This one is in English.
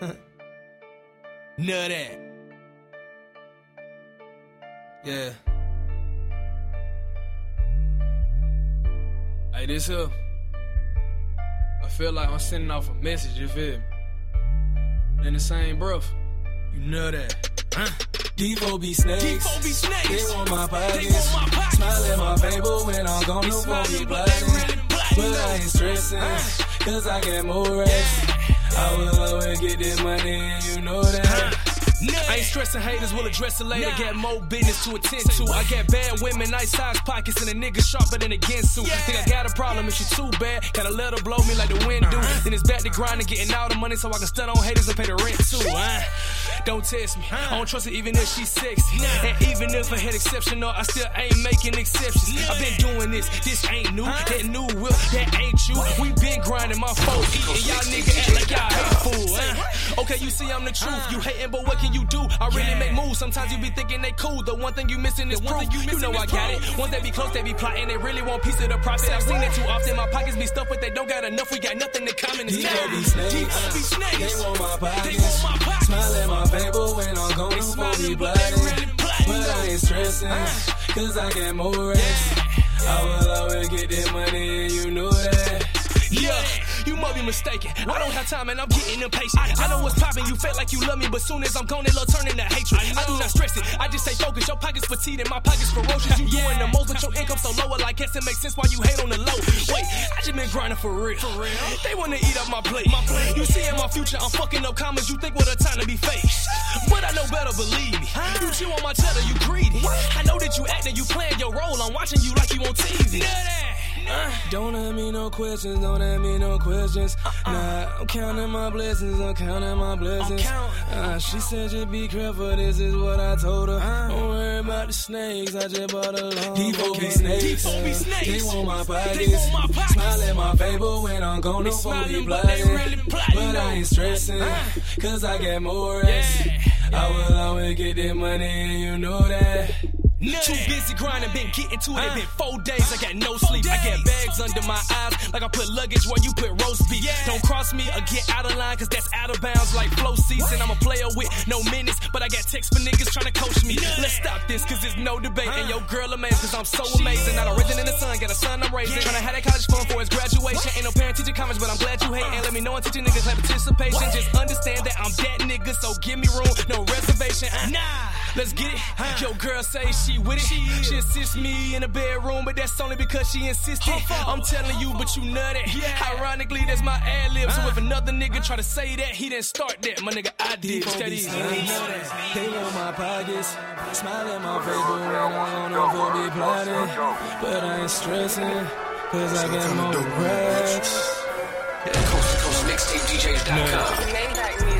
Nut that. Yeah. Hey, this here. I feel like I'm sending off a message, you feel me? In the same breath, you know that. Huh? D4 be snakes. D4 be snakes. They want my They pockets. want my pockets. Smile at my paper when I'm gone. No phone be blinding. But I ain't stressing. Cause I get more rest. I will always get this money and you know that. I ain't stressing haters, will address it later. Got more business to attend to. I got bad women, nice size pockets, and a nigga sharper than a Ginsu. Think I got a problem if she too bad. Gotta let her blow me like the wind do. Then it's back to grinding, getting all the money so I can stun on haters and pay the rent too. Uh, don't test me. I don't trust her even if she's sexy. And even if I had exceptional, I still ain't making exceptions. I've been doing this, this ain't new. That new whip, that ain't you. We been grinding my folks eating. Y'all nigga act like y'all hateful. Uh, okay, you see I'm the truth. You hating, but what can you do? I really make moves. Sometimes you be thinking they cool. The one thing you missing is proof. You, know I got it. Once they be close, they be plotting. They really want piece of the profit. I've seen it too often. My pockets be stuffed, but they don't got enough. We got nothing in common. It's D4 be snakes. D4 be snakes. They want my pockets. They want my pockets. Smile at my paper when I'm No phone smile, be but they blinding. really blinding. But I ain't stressing. Uh. Cause I get more rest. I will always get this money and you know that. You might be mistaken. I don't have time and I'm getting impatient. I know what's popping, you feel like you love me, but soon as I'm gone, it'll turn into hatred. I, do not stress it, I just say focus. Your pockets fatigued and my pockets ferocious. You doing the most, but your income so low, like guess it makes sense why you hate on the low. Wait, I just been grinding for real. For real? They wanna eat up my plate. My plate. You see in my future, I'm fucking up commas. You think what a time to be fake. But I know better, believe me. You chew on my cheddar, you greedy. I know that you acting, you playing your role. I'm watching you like you on TV. Uh, Don't ask me no questions, don't ask me no questions. Nah, I'm counting my blessings, I'm counting my blessings. Uh, she said just be careful, this is what I told her. Don't worry about the snakes, I just bought a long D4 be snakes. D4 be snakes. They want my pockets. They want my. Smile at my paper when I'm gone, no phone be but really But I ain't stressing, cause I get more rest. I will always get this money and you know that. Too busy grinding, been getting to it. It been four days, I got no sleep. I got bags under my eyes, like I put luggage where you put roast beef. Don't cross me or get out of line, cause that's out of bounds like flow season. I'm a player with no minutes, but I got texts for niggas trying to coach me. Let's stop this, cause there's no debate. And your girl amazed, cause I'm so amazing. Not a risen in the sun, got a son I'm raising. Trying to have that college fund for his graduation. Ain't no parent teacher comments, but I'm glad you hate. And let me know and teaching niggas have participation. Just understand that I'm that nigga, so give me room, no reservation. Uh, Nah, let's get it. Your girl say she with it. She assists me in the bedroom, but that's only because she insisted. I'm telling you, but you nutty. Ironically, that's my ad lib. So if another nigga try to say that, he didn't start that. My nigga, I did. Folk be Steady. snakes. They want my pockets. Smile at my paper when I'm on for be plotting. But I ain't stressing, cause I got more racks. Coast to coast mixtapedjs.com. Maybe